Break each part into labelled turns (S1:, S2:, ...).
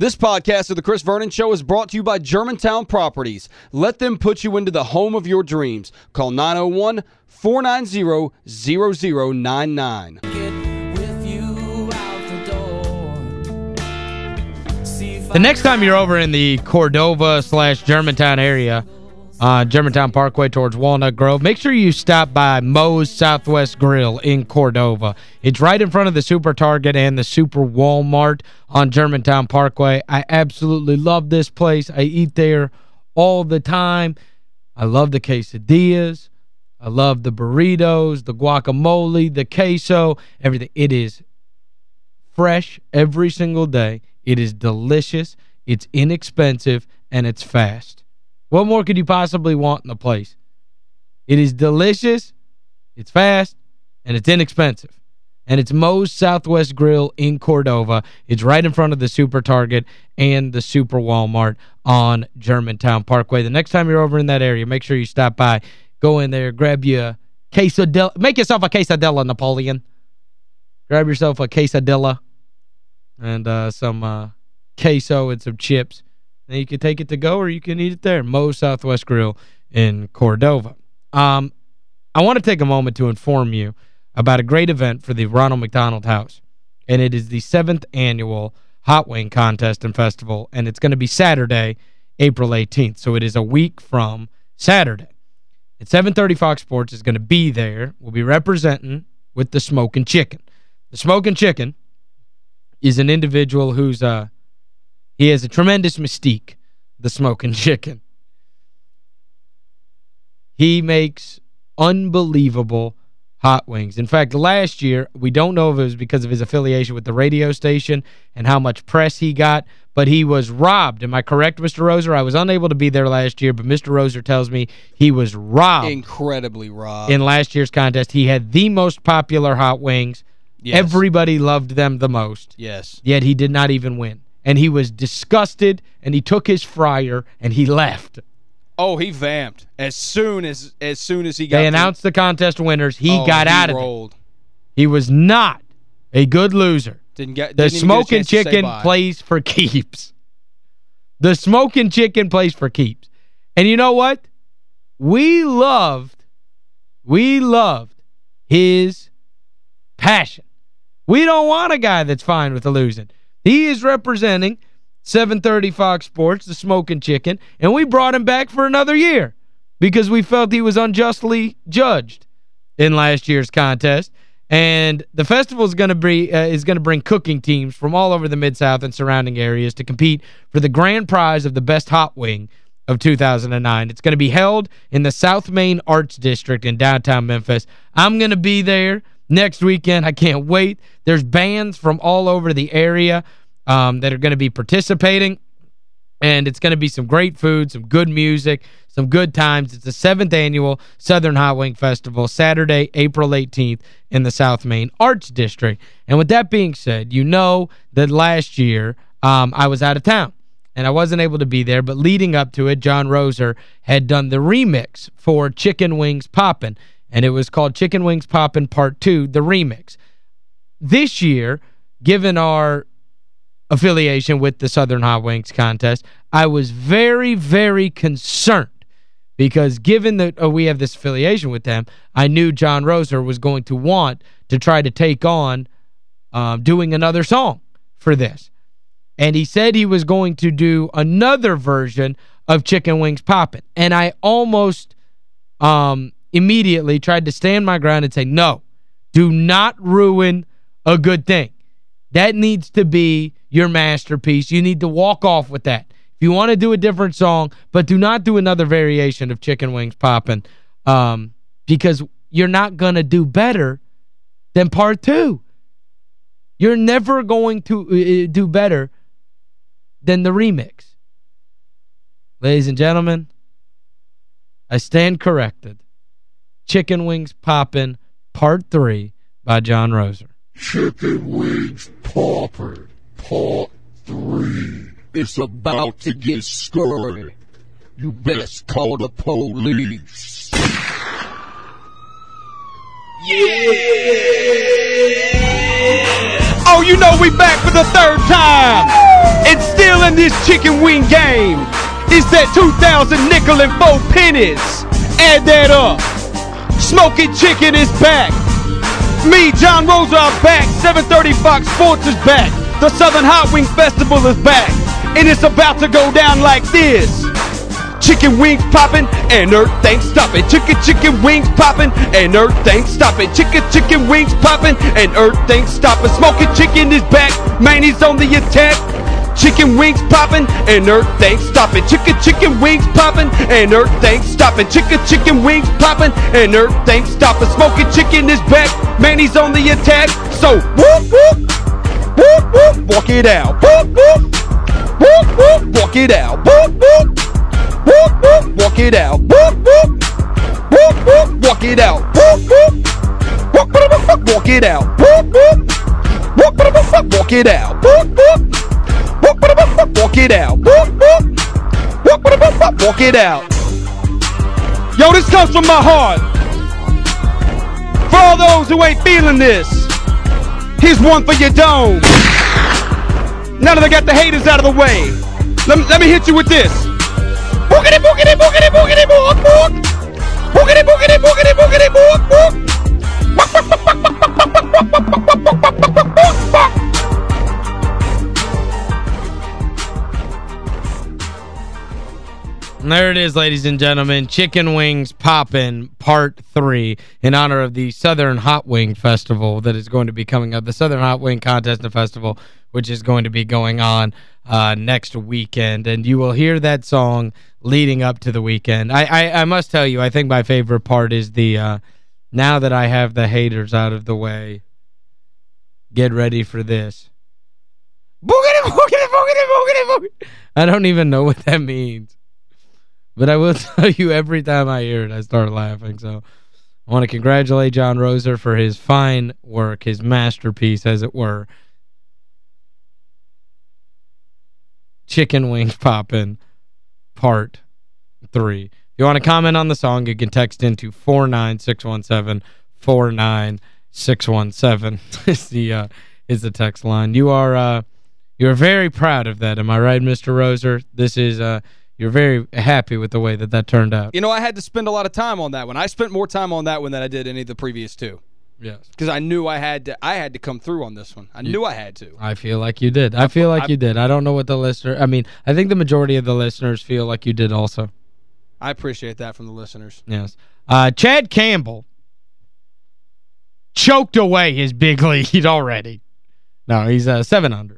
S1: This podcast of The Chris Vernon Show is brought to you by Germantown Properties. Let them put you into the home of your dreams. Call 901-490-0099.
S2: The next time you're over in the Cordova slash Germantown area, uh, Germantown Parkway towards Walnut Grove, make sure you stop by Moe's Southwest Grill in Cordova. It's right in front of the Super Target and the Super Walmart on Germantown Parkway. I absolutely love this place. I eat there all the time. I love the quesadillas. I love the burritos, the guacamole, the queso, everything. It is fresh every single day. It is delicious. It's inexpensive, and it's fast. What more could you possibly want in a place? It is delicious, it's fast, and it's inexpensive. And it's Moe's Southwest Grill in Cordova. It's right in front of the Super Target and the Super Walmart on Germantown Parkway. The next time you're over in that area, make sure you stop by. Go in there, grab you a quesadilla. Make yourself a quesadilla, Napoleon. Grab yourself a quesadilla and uh, some uh, queso and some chips. And you can take it to go or you can eat it there. Moe's Southwest Grill in Cordova. Um, I want to take a moment to inform you about a great event for the Ronald McDonald House. And it is the seventh annual Hot Wing Contest and Festival. And it's going to be Saturday, April 18th. So it is a week from Saturday. At 7.30 Fox Sports is going to be there. We'll be representing with the Smoking Chicken. The Smoking Chicken is an individual who's... uh he has a tremendous mystique, the smoking chicken. He makes unbelievable hot wings. In fact, last year, we don't know if it was because of his affiliation with the radio station and how much press he got, but he was robbed. Am I correct, Mr. Roser? I was unable to be there last year, but Mr. Roser tells me he was robbed.
S1: Incredibly robbed.
S2: In last year's contest. He had the most popular hot wings. Yes. Everybody loved them the most.
S1: Yes.
S2: Yet he did not even win and he was disgusted and he took his fryer and he left.
S1: Oh, he vamped as soon as as soon as he got
S2: They announced the contest winners. He
S1: oh,
S2: got
S1: he
S2: out
S1: rolled.
S2: of it. He was not a good loser.
S1: Didn't get
S2: The
S1: didn't
S2: smoking chicken plays for keeps. The smoking chicken plays for keeps. And you know what? We loved we loved his passion. We don't want a guy that's fine with the losing. He is representing 730 Fox Sports, the Smoking Chicken, and we brought him back for another year because we felt he was unjustly judged in last year's contest. And the festival is going to be uh, is going to bring cooking teams from all over the Mid-South and surrounding areas to compete for the grand prize of the best hot wing of 2009. It's going to be held in the South Main Arts District in downtown Memphis. I'm going to be there next weekend. I can't wait. There's bands from all over the area um, that are going to be participating. And it's going to be some great food, some good music, some good times. It's the seventh annual Southern Hot Wing Festival, Saturday, April 18th in the South Main Arts District. And with that being said, you know that last year um, I was out of town and I wasn't able to be there. But leading up to it, John Roser had done the remix for Chicken Wings Poppin', and it was called Chicken Wings Poppin' Part 2, the remix. This year, given our affiliation with the Southern Hot Wings contest, I was very, very concerned because given that uh, we have this affiliation with them, I knew John Roser was going to want to try to take on um, doing another song for this. And he said he was going to do another version of Chicken Wings Poppin'. And I almost um, immediately tried to stand my ground and say, no, do not ruin a good thing. That needs to be your masterpiece. You need to walk off with that. If you want to do a different song, but do not do another variation of Chicken Wings Poppin' um, because you're not going to do better than part two. You're never going to uh, uh, do better than the remix. Ladies and gentlemen, I stand corrected. Chicken Wings Poppin' Part 3 by John Roser.
S3: Chicken Wings Poppin'. Part 3. It's about to get scary. You best call the police.
S2: Yeah! Oh, you know we back for the third time! It's still
S1: in this chicken wing game. It's that 2000 nickel and four pennies. Add that up. Smoking Chicken is back. Me, John Rosa, are back. 730 Fox Sports is back. The Southern Hot Wing Festival is back. And it's about to go down like this. Chicken wings popping and earth ain't stopping. Chicken chicken wings popping and earth ain't stopping. Chicken chicken wings popping and earth ain't stopping. Smoking chicken is back, man he's on the attack. Chicken wings popping and earth ain't stopping. Chicken chicken wings popping and earth ain't stopping. Chicken chicken wings popping and earth ain't stopping. Smoking chicken is back, man he's on the attack. So whoop whoop whoop whoop walk it out. Whoop whoop whoop whoop walk it out. Whoop whoop whoop whoop walk it out. Whoop whoop whoop whoop walk it out. Whoop whoop whoop whoop whoop walk it out. Whoop whoop walk it out. Walk it out. Whoop whoop whoop whoop walk it out. Yo, this comes from my heart. For all those who ain't feeling this, here's one for your dome. Now that I got the haters out of the way, let me, let me hit you with this. Boogity boogity boogity boogity boog boog. Boogity boogity boogity boogity boog boog. Bok, bok, bok, bok, bok, bok, bok, bok, bok, bok, bok, bok,
S2: there it is, ladies and gentlemen. Chicken Wings Poppin' Part 3 in honor of the Southern Hot Wing Festival that is going to be coming up. The Southern Hot Wing Contest and Festival, which is going to be going on uh, next weekend. And you will hear that song leading up to the weekend. I, I, I must tell you, I think my favorite part is the, uh, now that I have the haters out of the way, get ready for this. I don't even know what that means. But I will tell you, every time I hear it, I start laughing. So I want to congratulate John Roser for his fine work, his masterpiece, as it were. Chicken Wings Poppin' Part 3. If you want to comment on the song, you can text into 49617 49617 is the uh, is the text line. You are uh you're very proud of that, am I right, Mr. Roser? This is uh you're very happy with the way that that turned out.
S1: You know, I had to spend a lot of time on that one. I spent more time on that one than I did any of the previous two.
S2: Yes.
S1: Because I knew I had to I had to come through on this one. I knew I had to.
S2: I feel like you did. I feel like
S1: I-
S2: you did. I don't know what the listener I mean, I think the majority of the listeners feel like you did also.
S1: I appreciate that from the listeners.
S2: Yes. Uh, Chad Campbell choked away his big lead already. No, he's uh, 7 under.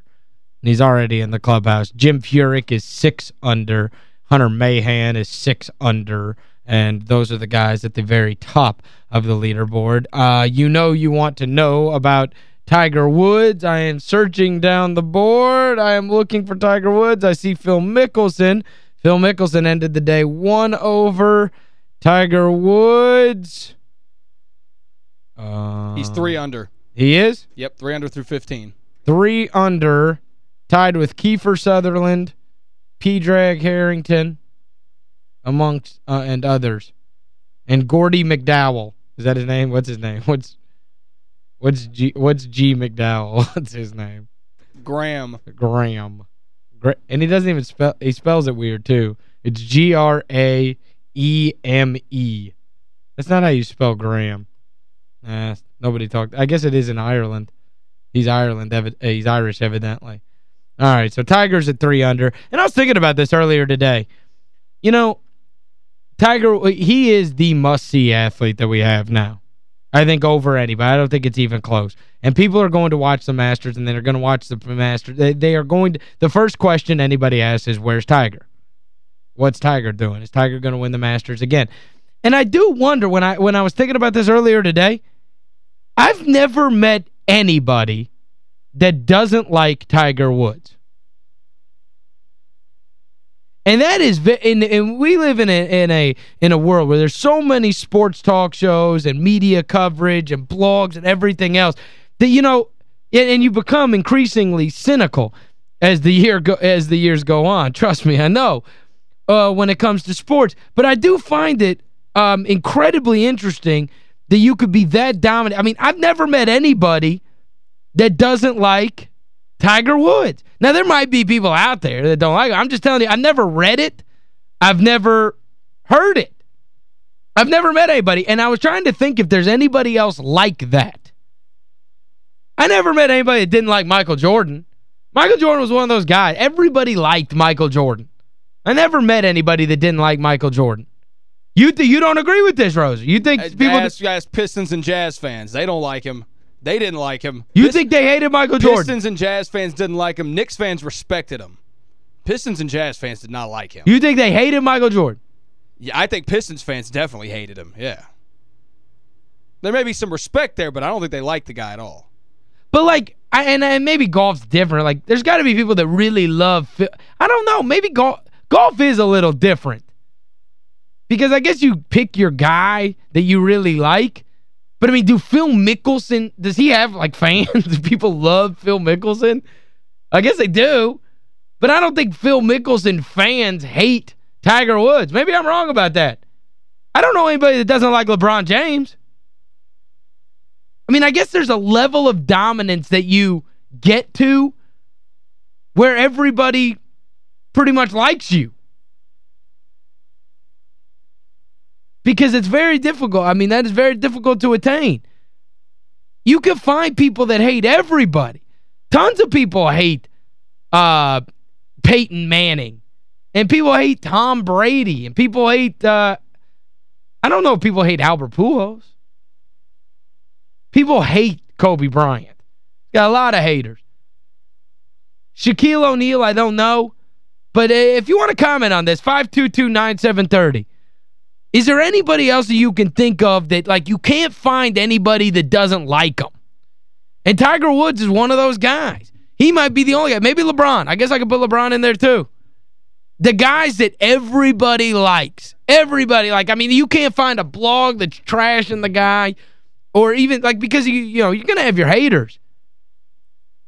S2: And he's already in the clubhouse. Jim Furyk is 6 under. Hunter Mahan is 6 under. And those are the guys at the very top of the leaderboard. Uh, you know you want to know about Tiger Woods. I am searching down the board. I am looking for Tiger Woods. I see Phil Mickelson. Phil Mickelson ended the day one over Tiger Woods. Uh,
S1: He's three under.
S2: He is?
S1: Yep, three under through 15.
S2: Three under, tied with Kiefer Sutherland, P-Drag Harrington, amongst uh, and others. And Gordy McDowell. Is that his name? What's his name? What's what's G what's G McDowell? What's his name?
S1: Graham.
S2: Graham. Gra and he doesn't even spell he spells it weird too. It's G R A E M E. That's not how you spell Graham. Nah, nobody talked. I guess it is in Ireland. He's Ireland uh, he's Irish evidently. All right, so Tiger's at 3 under. And I was thinking about this earlier today. You know, Tiger he is the must-see athlete that we have now. I think over anybody. I don't think it's even close. And people are going to watch the Masters and they're going to watch the Masters. They, they are going to the first question anybody asks is where's Tiger? What's Tiger doing? Is Tiger going to win the Masters again? And I do wonder when I when I was thinking about this earlier today, I've never met anybody that doesn't like Tiger Woods. And that is and, and we live in a in a in a world where there's so many sports talk shows and media coverage and blogs and everything else that you know and, you become increasingly cynical as the year go as the years go on. Trust me, I know. Uh, when it comes to sports, but I do find it um, incredibly interesting that you could be that dominant. I mean, I've never met anybody that doesn't like Tiger Woods. Now, there might be people out there that don't like it. I'm just telling you, I've never read it. I've never heard it. I've never met anybody. And I was trying to think if there's anybody else like that. I never met anybody that didn't like Michael Jordan. Michael Jordan was one of those guys. Everybody liked Michael Jordan. I never met anybody that didn't like Michael Jordan. You you don't agree with this, Rosa? You think people...
S4: Ask, guys, Pistons and Jazz fans. They don't like him. They didn't like him.
S2: You Pist think they hated Michael Jordan?
S4: Pistons and Jazz fans didn't like him. Knicks fans respected him. Pistons and Jazz fans did not like him.
S2: You think they hated Michael Jordan?
S4: Yeah, I think Pistons fans definitely hated him. Yeah. There may be some respect there, but I don't think they like the guy at all.
S2: But, like, I, and, and maybe golf's different. Like, there's got to be people that really love... I don't know. Maybe golf golf is a little different. Because I guess you pick your guy that you really like. But, I mean, do Phil Mickelson... Does he have, like, fans? do people love Phil Mickelson? I guess they do. But I don't think Phil Mickelson fans hate Tiger Woods. Maybe I'm wrong about that. I don't know anybody that doesn't like LeBron James. I mean, I guess there's a level of dominance that you get to where everybody pretty much likes you. Because it's very difficult. I mean, that is very difficult to attain. You can find people that hate everybody. Tons of people hate uh, Peyton Manning and people hate Tom Brady. And people hate, uh, I don't know if people hate Albert Pujols. People hate Kobe Bryant. Got a lot of haters. Shaquille O'Neal, I don't know. But if you want to comment on this, 522-9730. Is there anybody else that you can think of that, like, you can't find anybody that doesn't like them? And Tiger Woods is one of those guys. He might be the only guy. Maybe LeBron. I guess I could put LeBron in there, too the guys that everybody likes. Everybody like I mean you can't find a blog that's trashing the guy or even like because you you know you're going to have your haters.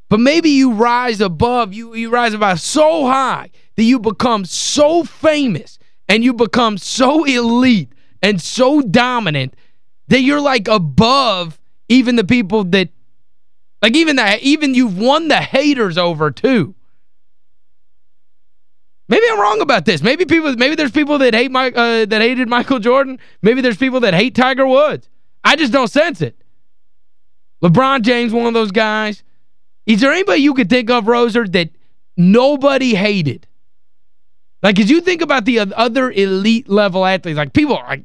S2: But maybe you rise above you you rise above so high that you become so famous and you become so elite and so dominant that you're like above even the people that like even that even you've won the haters over too. Maybe I'm wrong about this. Maybe people maybe there's people that hate my uh, that hated Michael Jordan. Maybe there's people that hate Tiger Woods. I just don't sense it. LeBron James one of those guys. Is there anybody you could think of, Roser, that nobody hated? Like, as you think about the other elite level athletes, like people, like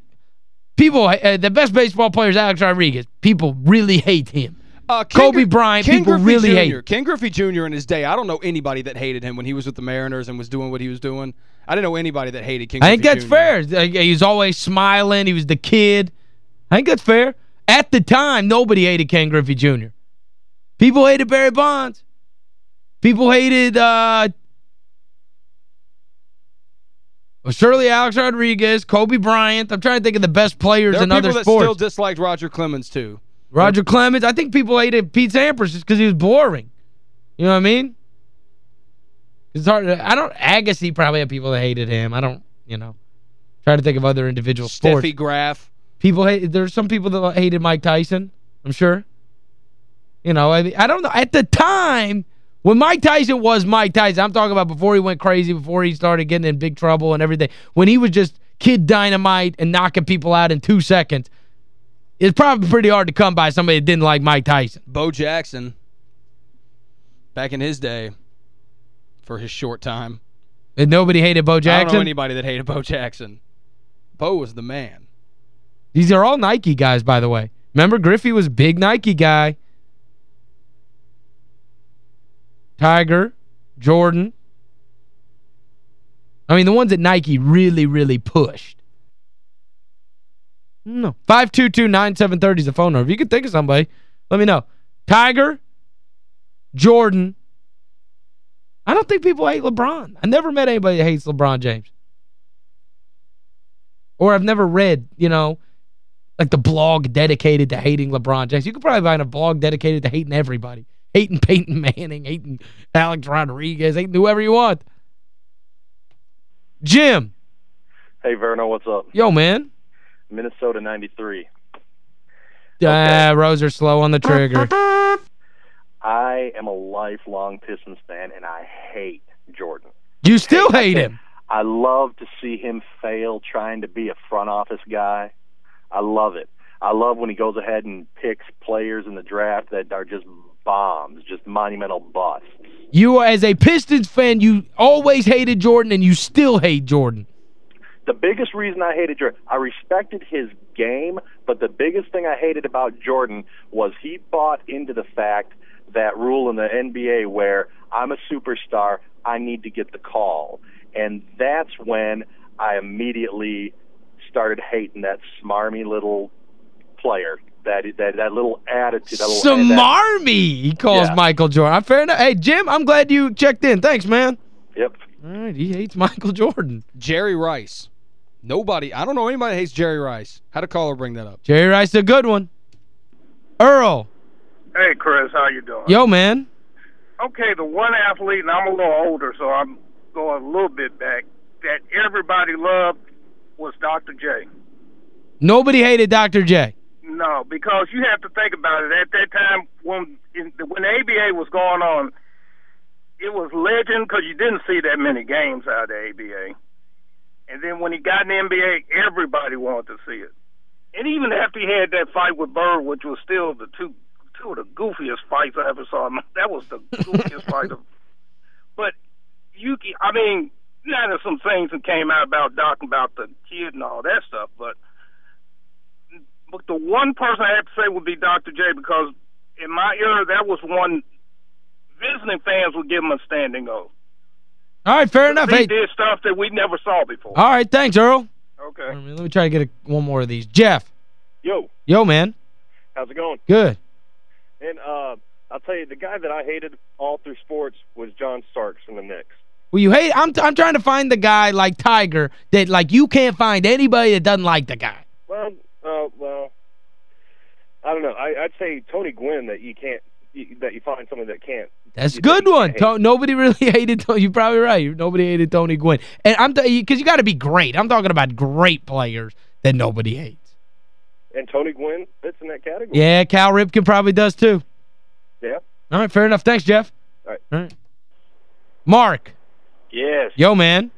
S2: people, uh, the best baseball player is Alex Rodriguez. People really hate him. Uh, Ken Kobe Bryant, Ken people
S4: Griffey
S2: really
S4: Jr.
S2: hate.
S4: Ken Griffey Jr. in his day, I don't know anybody that hated him when he was with the Mariners and was doing what he was doing. I didn't know anybody that hated Ken
S2: I think
S4: Griffey
S2: that's Jr. fair. He was always smiling. He was the kid. I think that's fair. At the time, nobody hated Ken Griffey Jr. People hated Barry Bonds. People hated uh, well, surely Alex Rodriguez, Kobe Bryant. I'm trying to think of the best players in other sports.
S4: There are people that still disliked Roger Clemens, too.
S2: Roger Clemens. I think people hated Pete Sampras just because he was boring. You know what I mean? It's hard to, I don't Agassi probably had people that hated him. I don't, you know. Try to think of other individual sports.
S4: Steffi Graf.
S2: People hate there's some people that hated Mike Tyson, I'm sure. You know, I, I don't know. At the time, when Mike Tyson was Mike Tyson, I'm talking about before he went crazy, before he started getting in big trouble and everything. When he was just kid dynamite and knocking people out in two seconds, it's probably pretty hard to come by somebody that didn't like Mike Tyson.
S4: Bo Jackson, back in his day, for his short time.
S2: And nobody hated Bo Jackson? I
S4: don't know anybody that hated Bo Jackson. Bo was the man.
S2: These are all Nike guys, by the way. Remember, Griffey was big Nike guy. Tiger, Jordan. I mean, the ones that Nike really, really pushed. No. 522-9730 is the phone number. If you can think of somebody, let me know. Tiger, Jordan. I don't think people hate LeBron. I never met anybody that hates LeBron James. Or I've never read, you know, like the blog dedicated to hating LeBron James. You could probably find a blog dedicated to hating everybody. Hating Peyton Manning, hating Alex Rodriguez, hating whoever you want. Jim.
S5: Hey, Verno, what's up?
S2: Yo, man.
S5: Minnesota 93.
S2: Okay. Uh, Rose are slow on the trigger.
S5: I am a lifelong Pistons fan, and I hate Jordan.
S2: You still
S5: Hey,
S2: hate him.
S5: I love to see him fail trying to be a front office guy. I love it. I love when he goes ahead and picks players in the draft that are just bombs, just monumental busts.
S2: You, as a Pistons fan, you always hated Jordan and you still hate Jordan.
S5: The biggest reason I hated Jordan, I respected his game, but the biggest thing I hated about Jordan was he bought into the fact that rule in the NBA where I'm a superstar, I need to get the call. And that's when I immediately started hating that smarmy little player. That that that little attitude, that little that,
S2: he calls
S5: Yeah.
S2: Michael Jordan. Fair enough. Hey, Jim, I'm glad you checked in. Thanks, man.
S5: Yep.
S2: All right, he hates Michael Jordan.
S4: Jerry Rice. Nobody, I don't know anybody hates Jerry Rice. How would a caller bring that up?
S2: Jerry Rice a good one. Earl.
S6: Hey, Chris, how you doing?
S2: Yo, man.
S6: Okay, the one athlete, and I'm a little older, so I'm going a little bit back, that everybody loved was Dr. J.
S2: Nobody hated Dr. J.
S6: No, because you have to think about it. At that time, when in, when the ABA was going on, it was legend because you didn't see that many games out of the ABA. And then when he got in the NBA, everybody wanted to see it. And even after he had that fight with Bird, which was still the two two of the goofiest fights I ever saw, that was the goofiest fight of. But you, I mean, yeah, there's some things that came out about Doc about the kid and all that stuff, but but the one person I have to say would be Dr. J because in my era that was one visiting fans would give him a standing oath.
S2: All right, fair enough.
S6: He
S2: Hey,
S6: did stuff that we never saw before.
S2: all right, thanks, Earl.
S6: Okay.
S2: Let me, let me try to get a, one more of these. Jeff.
S7: Yo,
S2: Yo, man.
S7: how's it going?
S2: Good.
S7: And uh, I'll tell you, the guy that I hated all through sports was John Starks from the Knicks.
S2: Well, you hate I'm I'm trying to find the guy like Tiger that like you can't find anybody that doesn't like the guy.
S7: Well, uh, well, I don't know. I, I'd say Tony Gwynn that you can't you, that you find someone that can't.
S2: That's a good one.
S7: can't hate.
S2: To nobody really hated Tony. You're probably right. Nobody hated Tony Gwynn. And I'm because you got to be great. I'm talking about great players that nobody hates.
S7: And Tony Gwynn fits in that category.
S2: Yeah, Cal Ripken probably does too.
S7: Yeah.
S2: All right, fair enough. Thanks, Jeff.
S7: All right.
S2: All right. Mark.
S5: Yes,
S2: Yo, man.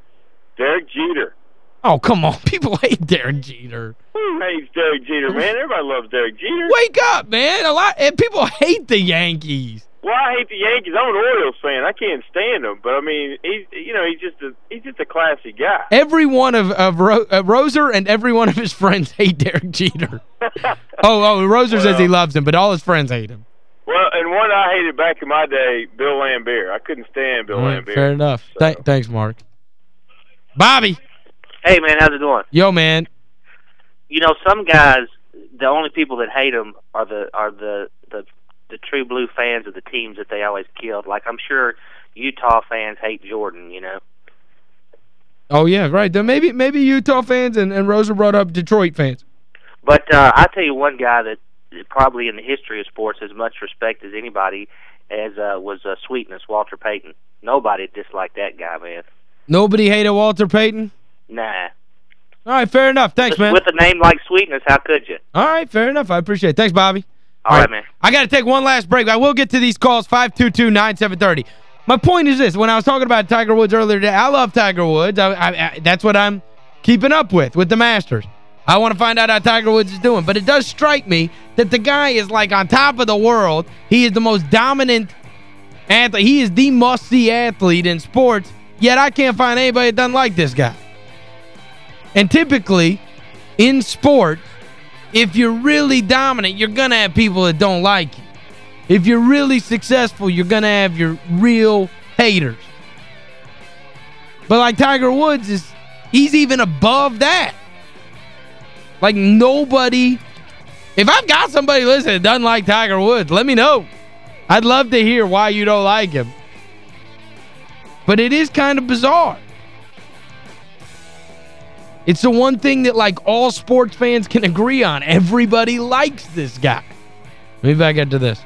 S5: Derek Jeter.
S2: Oh, come on. People hate Derek Jeter.
S5: Who hates Derek Jeter, man? Everybody loves Derek Jeter.
S2: Wake up, man. A lot and people hate the Yankees.
S5: Well, I hate the Yankees. I'm an Orioles fan. I can't stand them, but I mean, he's you know he's just a he's just a classy guy.
S2: Every one of, of Ro uh, Roser and every one of his friends hate Derek Jeter. oh, oh, Roser says he loves him, but all his friends hate him.
S5: Well, and one I hated back in my day, Bill Laimbeer. I couldn't stand Bill
S2: All right,
S5: Laimbeer.
S2: fair enough.
S5: So-
S2: Th thanks, Mark. Bobby.
S8: Hey man, how's it going?
S2: Yo, man.
S8: You know, some guys, the only people that hate them are the are the the the true blue fans of the teams that they always killed. Like I'm sure Utah fans hate Jordan. You know.
S2: Oh, yeah, right. Then maybe maybe Utah fans and, and Rosa brought up Detroit fans.
S8: But uh, I tell you one guy that probably in the history of sports as much respect as anybody as uh, was uh, Sweetness, Walter Payton. Nobody disliked that guy, man.
S2: Nobody hated Walter Payton?
S8: Nah.
S2: All right, fair enough. Thanks, man.
S8: With a name like Sweetness, how could you?
S2: All right, fair enough. I appreciate it. Thanks, Bobby.
S8: All right, man.
S2: I got to take one last break. I will get to these calls, 522-9730. My point is this. When I was talking about Tiger Woods earlier today, I love Tiger Woods. I, I, I, that's what I'm keeping up with, with the Masters. I want to find out how Tiger Woods is doing. But it does strike me that the guy is like on top of the world. He is the most dominant athlete. He is the must-see athlete in sports, yet I can't find anybody that doesn't like this guy. And typically, in sport, if you're really dominant, you're going to have people that don't like you. If you're really successful, you're going to have your real haters. But like Tiger Woods is he's even above that. Like nobody if I've got somebody listening that doesn't like Tiger Woods, let me know. I'd love to hear why you don't like him. But it is kind of bizarre. It's the one thing that, like, all sports fans can agree on. Everybody likes this guy. Let me back into this.